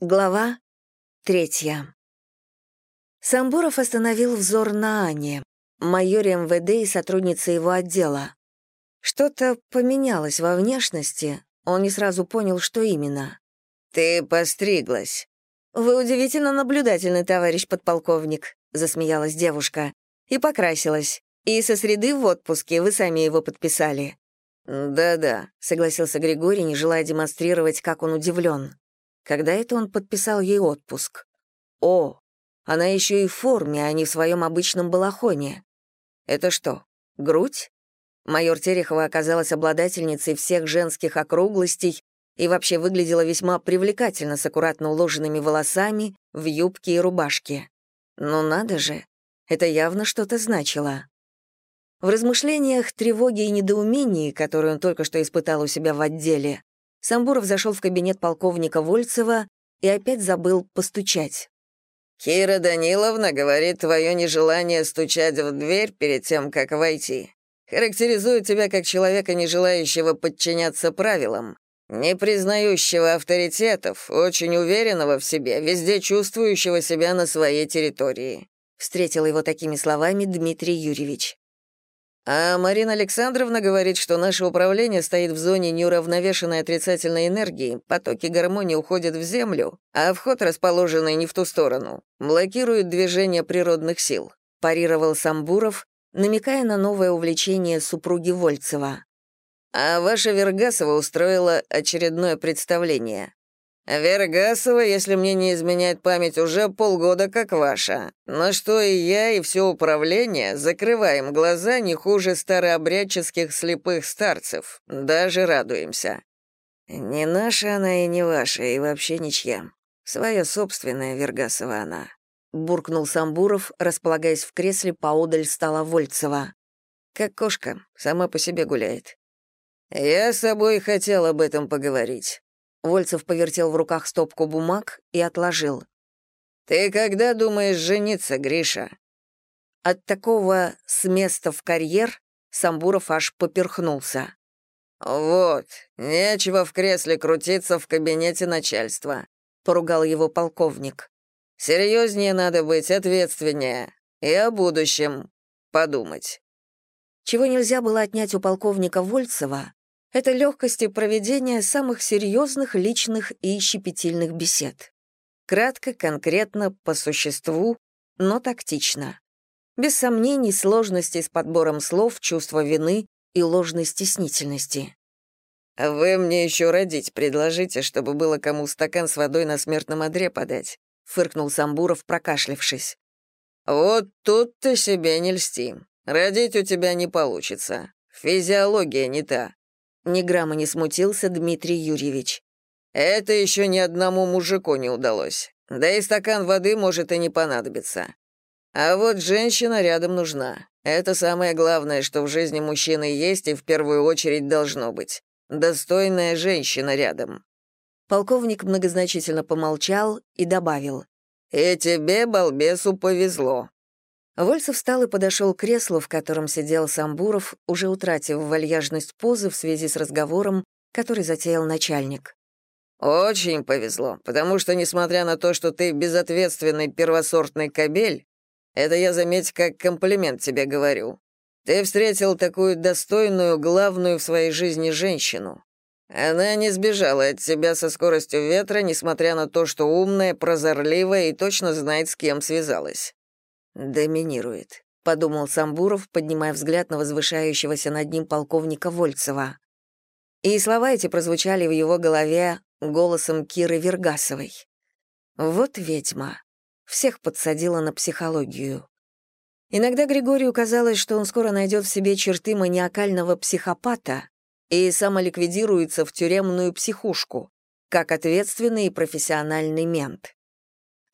Глава третья. Самбуров остановил взор на Ане, майоре МВД и сотруднице его отдела. Что-то поменялось во внешности, он не сразу понял, что именно. «Ты постриглась». «Вы удивительно наблюдательный, товарищ подполковник», — засмеялась девушка. «И покрасилась. И со среды в отпуске, вы сами его подписали». «Да-да», — согласился Григорий, не желая демонстрировать, как он удивлен. Когда это он подписал ей отпуск? О, она еще и в форме, а не в своем обычном балахоне. Это что, грудь? Майор Терехова оказалась обладательницей всех женских округлостей и вообще выглядела весьма привлекательно с аккуратно уложенными волосами, в юбке и рубашке. Но надо же, это явно что-то значило. В размышлениях, тревоге и недоумении, которые он только что испытал у себя в отделе, Самбуров зашел в кабинет полковника Вольцева и опять забыл постучать. «Кира Даниловна говорит, твое нежелание стучать в дверь перед тем, как войти, характеризует тебя как человека, не желающего подчиняться правилам, не признающего авторитетов, очень уверенного в себе, везде чувствующего себя на своей территории», встретил его такими словами Дмитрий Юрьевич. А Марина Александровна говорит, что наше управление стоит в зоне неуравновешенной отрицательной энергии, потоки гармонии уходят в землю, а вход, расположенный не в ту сторону, блокирует движение природных сил», — парировал Самбуров, намекая на новое увлечение супруги Вольцева. «А ваша Вергасова устроила очередное представление. Вергасова, если мне не изменяет память, уже полгода как ваша. На что и я, и все управление закрываем глаза не хуже старообрядческих слепых старцев. Даже радуемся. Не наша она и не ваша, и вообще ничья. Своя собственная Вергасова она. Буркнул Самбуров, располагаясь в кресле поодаль стола Вольцева. Как кошка, сама по себе гуляет. Я с собой хотел об этом поговорить. Вольцев повертел в руках стопку бумаг и отложил. «Ты когда думаешь жениться, Гриша?» От такого «с места в карьер» Самбуров аж поперхнулся. «Вот, нечего в кресле крутиться в кабинете начальства», — поругал его полковник. «Серьезнее надо быть, ответственнее. И о будущем подумать». Чего нельзя было отнять у полковника Вольцева, это легкости проведения самых серьезных личных и щепетильных бесед. Кратко, конкретно, по существу, но тактично. Без сомнений, сложностей с подбором слов, чувства вины и ложной стеснительности. «Вы мне еще родить предложите, чтобы было кому стакан с водой на смертном одре подать», — фыркнул Самбуров, прокашлявшись. «Вот тут ты себе не льсти. Родить у тебя не получится. Физиология не та. Ни грамма не смутился Дмитрий Юрьевич. «Это еще ни одному мужику не удалось. Да и стакан воды может и не понадобиться. А вот женщина рядом нужна. Это самое главное, что в жизни мужчины есть и в первую очередь должно быть. Достойная женщина рядом». Полковник многозначительно помолчал и добавил. «И тебе, балбесу, повезло. Вольцев встал и подошел к креслу, в котором сидел Самбуров, уже утратив вальяжность позы в связи с разговором, который затеял начальник. «Очень повезло, потому что, несмотря на то, что ты безответственный первосортный кобель, это я, заметь, как комплимент тебе говорю, ты встретил такую достойную, главную в своей жизни женщину. Она не сбежала от тебя со скоростью ветра, несмотря на то, что умная, прозорливая и точно знает, с кем связалась. «Доминирует», — подумал Самбуров, поднимая взгляд на возвышающегося над ним полковника Вольцева. И слова эти прозвучали в его голове голосом Киры Вергасовой. «Вот ведьма. Всех подсадила на психологию». Иногда Григорию казалось, что он скоро найдет в себе черты маниакального психопата и самоликвидируется в тюремную психушку, как ответственный и профессиональный мент.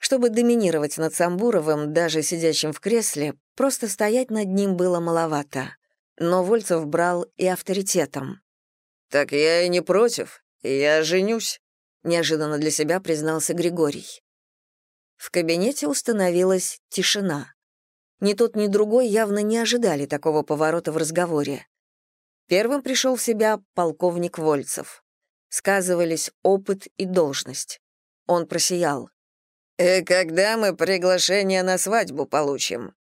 Чтобы доминировать над Самбуровым, даже сидящим в кресле, просто стоять над ним было маловато. Но Вольцев брал и авторитетом. «Так я и не против. Я женюсь», — неожиданно для себя признался Григорий. В кабинете установилась тишина. Ни тот, ни другой явно не ожидали такого поворота в разговоре. Первым пришел в себя полковник Вольцев. Сказывались опыт и должность. Он просиял. «И когда мы приглашение на свадьбу получим?»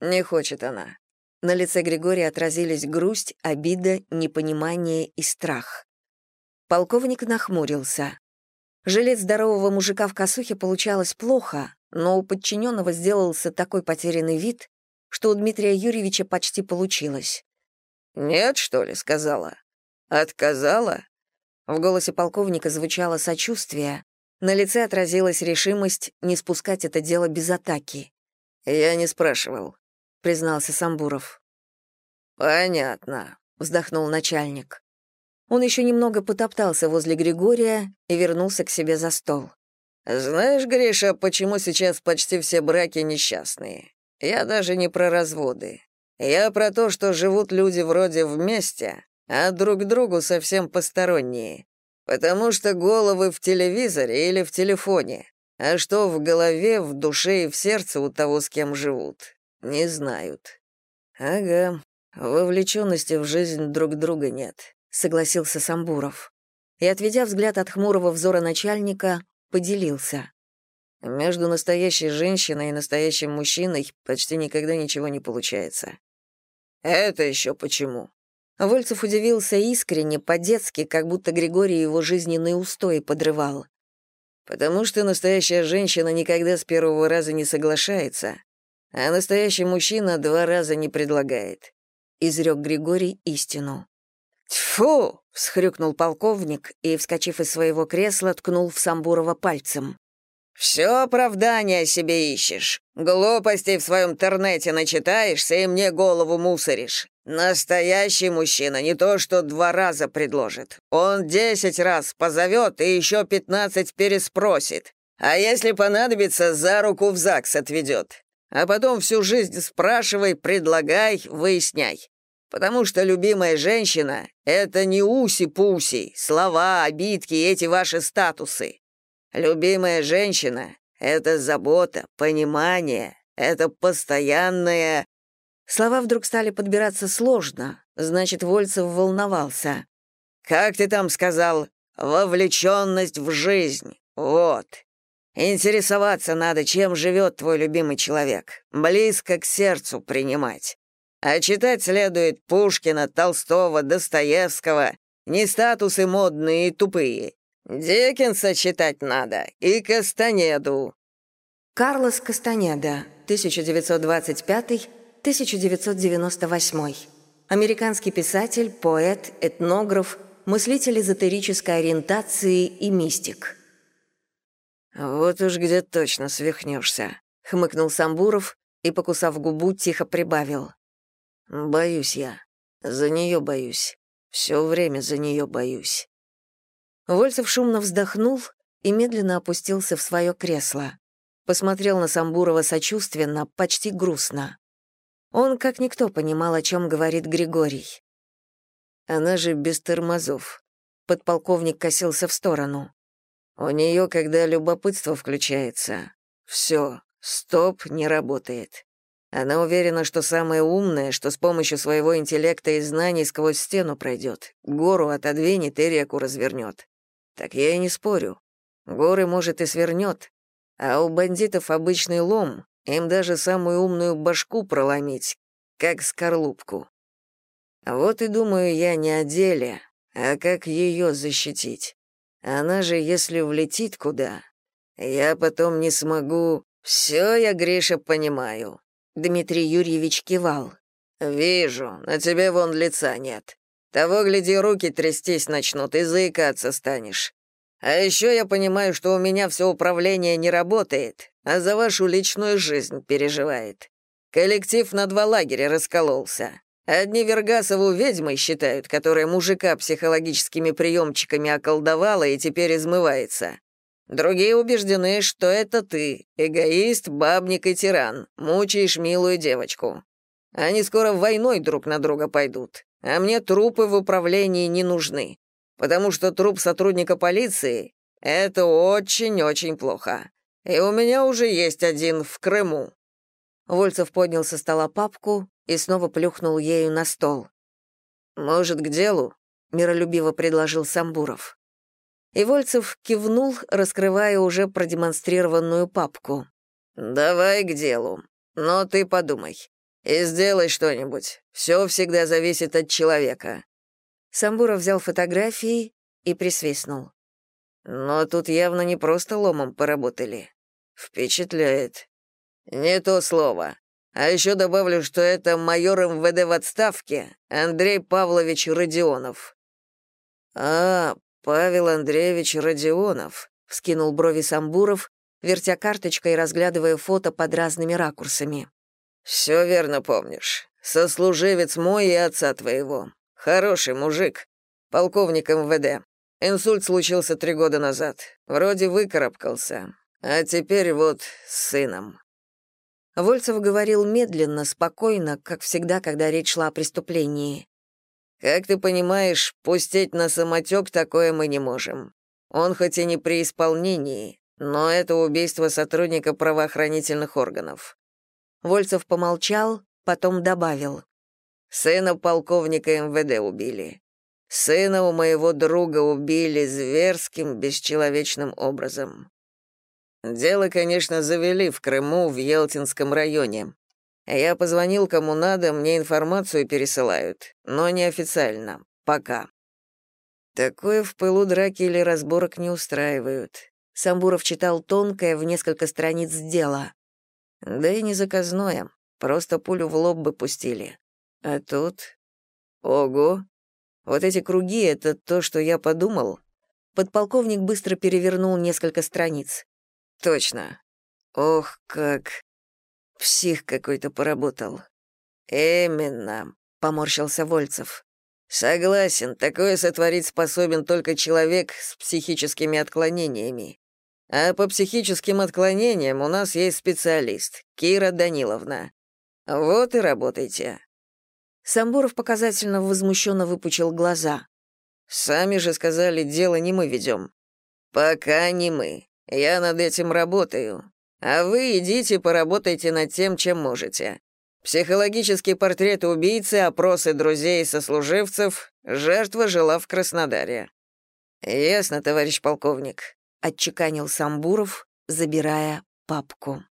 Не хочет она. На лице Григория отразились грусть, обида, непонимание и страх. Полковник нахмурился. Жилец здорового мужика в косухе получалось плохо, но у подчиненного сделался такой потерянный вид, что у Дмитрия Юрьевича почти получилось. «Нет, что ли?» — сказала. «Отказала?» В голосе полковника звучало сочувствие, на лице отразилась решимость не спускать это дело без атаки. «Я не спрашивал признался Самбуров. Понятно, вздохнул начальник. Он еще немного потоптался возле Григория и вернулся к себе за стол. Знаешь, Гриша, почему сейчас почти все браки несчастные? Я даже не про разводы. Я про то, что живут люди вроде вместе, а друг другу совсем посторонние. Потому что головы в телевизоре или в телефоне, а что в голове, в душе и в сердце у того, с кем живут, не знают. Ага, вовлеченности в жизнь друг друга нет, согласился Самбуров. И, отведя взгляд от хмурого взора начальника, поделился. Между настоящей женщиной и настоящим мужчиной почти никогда ничего не получается. Это еще почему? Вольцев удивился искренне, по-детски, как будто Григорий его жизненные устои подрывал. Потому что настоящая женщина никогда с первого раза не соглашается, а настоящий мужчина два раза не предлагает», — изрек Григорий истину. «Тьфу!» — всхрюкнул полковник и, вскочив из своего кресла, ткнул в Самбурова пальцем. «Все оправдания себе ищешь. Глупостей в своем интернете начитаешься и мне голову мусоришь. Настоящий мужчина не то что два раза предложит. Он десять раз позовет и еще пятнадцать переспросит. А если понадобится, за руку в ЗАГС отведет а потом всю жизнь спрашивай, предлагай, выясняй. Потому что любимая женщина — это не уси-пуси, слова, обидки и эти ваши статусы. Любимая женщина — это забота, понимание, это постоянное... Слова вдруг стали подбираться сложно, значит, Вольцев волновался. «Как ты там сказал? Вовлеченность в жизнь. Вот. Интересоваться надо, чем живет твой любимый человек, близко к сердцу принимать. А читать следует Пушкина, Толстого, Достоевского, не статусы модные и тупые. Диккенса читать надо и Кастанеду». Карлос Кастанеда, 1925-1998. Американский писатель, поэт, этнограф, мыслитель эзотерической ориентации и мистик. «Вот уж где точно свихнешься», — хмыкнул Самбуров и, покусав губу, тихо прибавил. «Боюсь я. За нее боюсь. Все время за нее боюсь». Вольцев шумно вздохнул и медленно опустился в свое кресло. Посмотрел на Самбурова сочувственно, почти грустно. Он, как никто, понимал, о чем говорит Григорий. «Она же без тормозов». Подполковник косился в сторону. У нее, когда любопытство включается, все, стоп, не работает. Она уверена, что самое умное, что с помощью своего интеллекта и знаний сквозь стену пройдет, гору отодвинет и реку развернет. Так я и не спорю. Горы, может, и свернет, а у бандитов обычный лом, им даже самую умную башку проломить, как скорлупку. Вот и думаю я не о деле, а как ее защитить. Она же, если влетит куда, я потом не смогу... Все я, Гриша, понимаю». Дмитрий Юрьевич кивал. «Вижу, на тебе вон лица нет. Того, гляди, руки трястись начнут и заикаться станешь. А еще я понимаю, что у меня все управление не работает, а за вашу личную жизнь переживает. Коллектив на два лагеря раскололся. Одни Вергасову ведьмой считают, которая мужика психологическими приемчиками околдовала и теперь измывается. Другие убеждены, что это ты, эгоист, бабник и тиран, мучаешь милую девочку. Они скоро войной друг на друга пойдут, а мне трупы в управлении не нужны, потому что труп сотрудника полиции — это очень-очень плохо. И у меня уже есть один в Крыму». Вольцев поднял со стола папку, и снова плюхнул ею на стол. «Может, к делу?» — миролюбиво предложил Самбуров. И Вольцев кивнул, раскрывая уже продемонстрированную папку. «Давай к делу. Но ты подумай. И сделай что-нибудь. Все всегда зависит от человека». Самбуров взял фотографии и присвистнул. «Но тут явно не просто ломом поработали. Впечатляет. Не то слово. А еще добавлю, что это майор МВД в отставке Андрей Павлович Родионов». «А, Павел Андреевич Родионов», — вскинул брови Самбуров, вертя карточкой и разглядывая фото под разными ракурсами. «Все верно помнишь. Сослуживец мой и отца твоего. Хороший мужик. Полковник МВД. Инсульт случился три года назад. Вроде выкарабкался. А теперь вот с сыном». Вольцев говорил медленно, спокойно, как всегда, когда речь шла о преступлении. «Как ты понимаешь, пустить на самотек такое мы не можем. Он хоть и не при исполнении, но это убийство сотрудника правоохранительных органов». Вольцев помолчал, потом добавил. «Сына полковника МВД убили. Сына у моего друга убили зверским, бесчеловечным образом. Дело, конечно, завели в Крыму, в Елтинском районе. Я позвонил кому надо, мне информацию пересылают, но неофициально, пока. Такое в пылу драки или разборок не устраивают. Самбуров читал тонкое в несколько страниц дела. Да и не заказное, просто пулю в лоб бы пустили. А тут... Ого! Вот эти круги — это то, что я подумал. Подполковник быстро перевернул несколько страниц. Точно. Ох, как... Псих какой-то поработал. Именно, поморщился Вольцев. Согласен, такое сотворить способен только человек с психическими отклонениями. А по психическим отклонениям у нас есть специалист, Кира Даниловна. Вот и работайте. Самбуров показательно возмущенно выпучил глаза. Сами же сказали, дело не мы ведем. Пока не мы. Я над этим работаю. А вы идите поработайте над тем, чем можете. Психологический портрет убийцы, опросы друзей и сослуживцев. Жертва жила в Краснодаре. Ясно, товарищ полковник, отчеканил Самбуров, забирая папку.